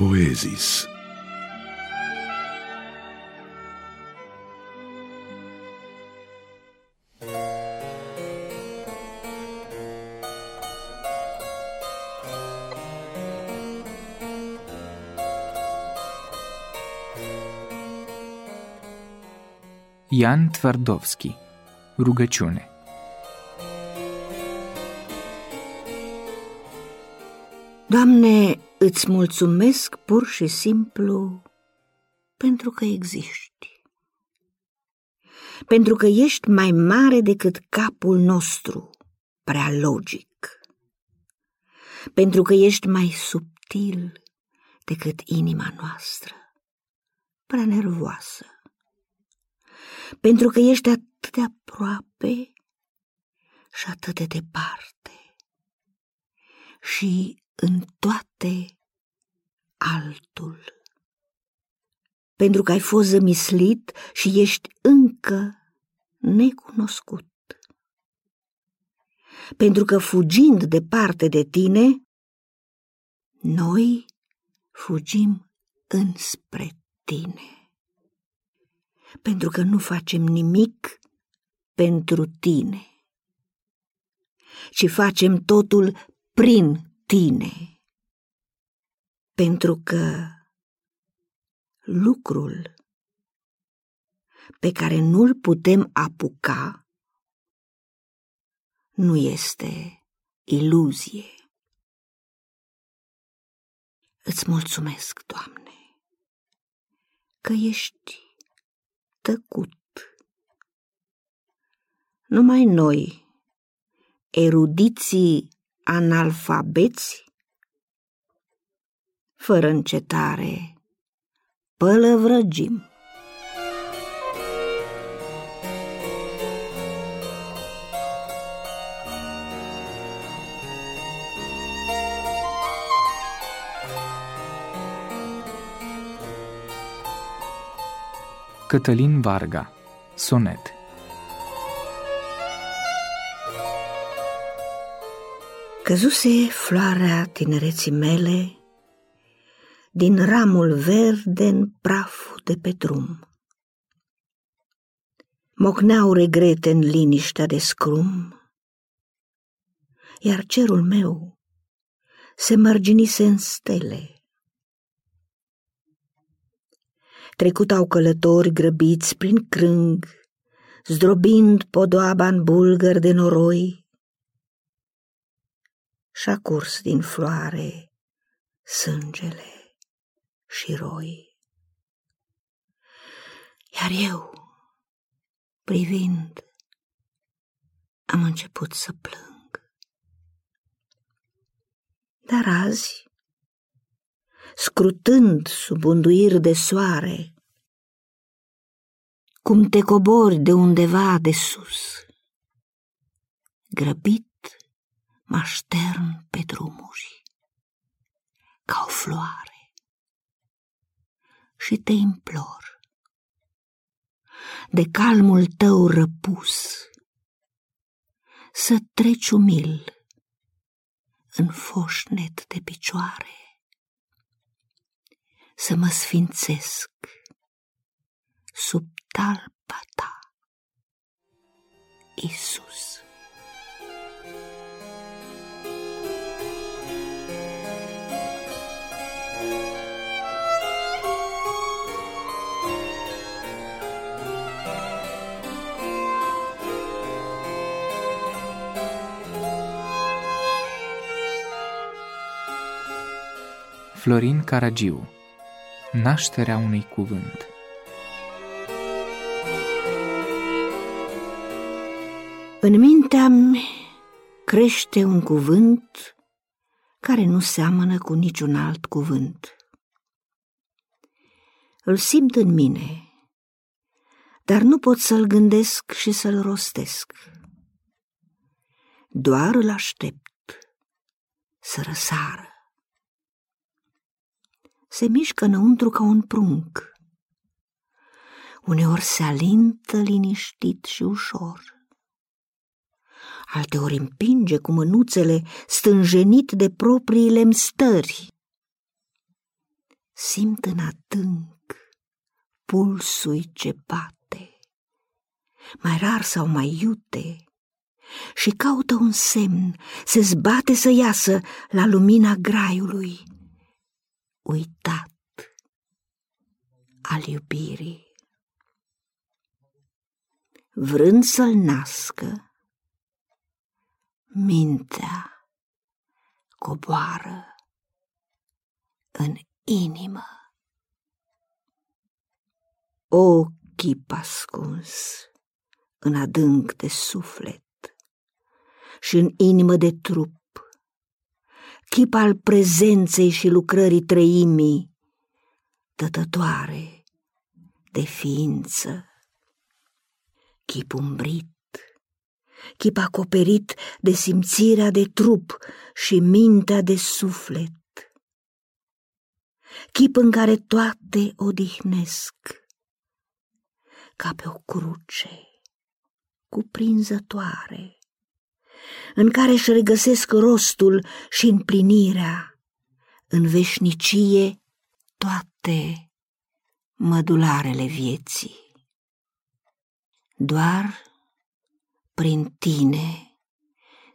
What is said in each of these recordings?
Poezis. Ian Tvardovski Rugăciune Doamne, îți mulțumesc pur și simplu pentru că existi. Pentru că ești mai mare decât capul nostru, prea logic. Pentru că ești mai subtil decât inima noastră, prea nervoasă. Pentru că ești atât de aproape și atât de departe. Și în toate altul. Pentru că ai fost zămislit și ești încă necunoscut. Pentru că fugind departe de tine, noi fugim înspre tine. Pentru că nu facem nimic pentru tine, ci facem totul prin tine, pentru că lucrul pe care nu-l putem apuca nu este iluzie. Îți mulțumesc, Doamne, că ești tăcut. Numai noi, erudiții analfabeți, fără încetare, pălăvrăgim. Cătălin Varga Sonet Căzuse floarea tinereții mele din ramul verde în praful de pe drum. Mocneau regrete în liniștea de scrum, iar cerul meu se mărginise în stele. Trecutau călători grăbiți prin crâng, zdrobind podoaba în bulgăr de noroi, și-a curs din floare sângele și roi. Iar eu, privind, am început să plâng. Dar azi, scrutând sub unduiri de soare, cum te cobori de undeva de sus, grăbit mă aștern pe drumuri. Ca o floare. Și te implor. De calmul tău răpus. Să treci umil. În foșnet de picioare, să mă sfințesc. Sub talpa ta, Isus. Florin Caragiu Nașterea unui cuvânt În mintea crește un cuvânt care nu seamănă cu niciun alt cuvânt. Îl simt în mine, dar nu pot să-l gândesc și să-l rostesc. Doar îl aștept să răsară se mișcă înăuntru ca un prunc. Uneori se alintă liniștit și ușor. Alteori împinge cu mânuțele stânjenit de propriile stări. simt în adânc pulsul ce bate, mai rar sau mai iute, și caută un semn, se zbate să iasă la lumina graiului, uitat al iubirii. Vrând să-l nască, mintea coboară în inimă. O chip ascuns în adânc de suflet și în inimă de trup, chip al prezenței și lucrării treimii, dătătoare de ființă, chip umbrit, chip acoperit de simțirea de trup și mintea de suflet, chip în care toate odihnesc, ca pe o cruce cuprinzătoare, în care își regăsesc rostul și împlinirea, în veșnicie toate mădularele vieții. Doar prin tine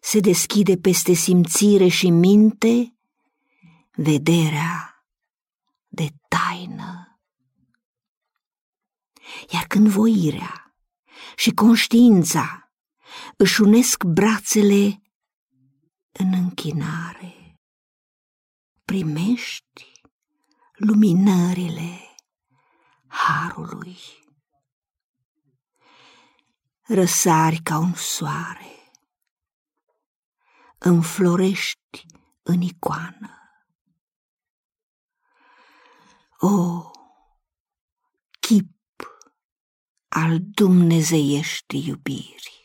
se deschide peste simțire și minte vederea de taină. Iar când voirea și conștiința își unesc brațele în închinare, primești luminările harului. Răsari ca un soare, înflorești în icoană. O, chip al dumnezeiești iubiri!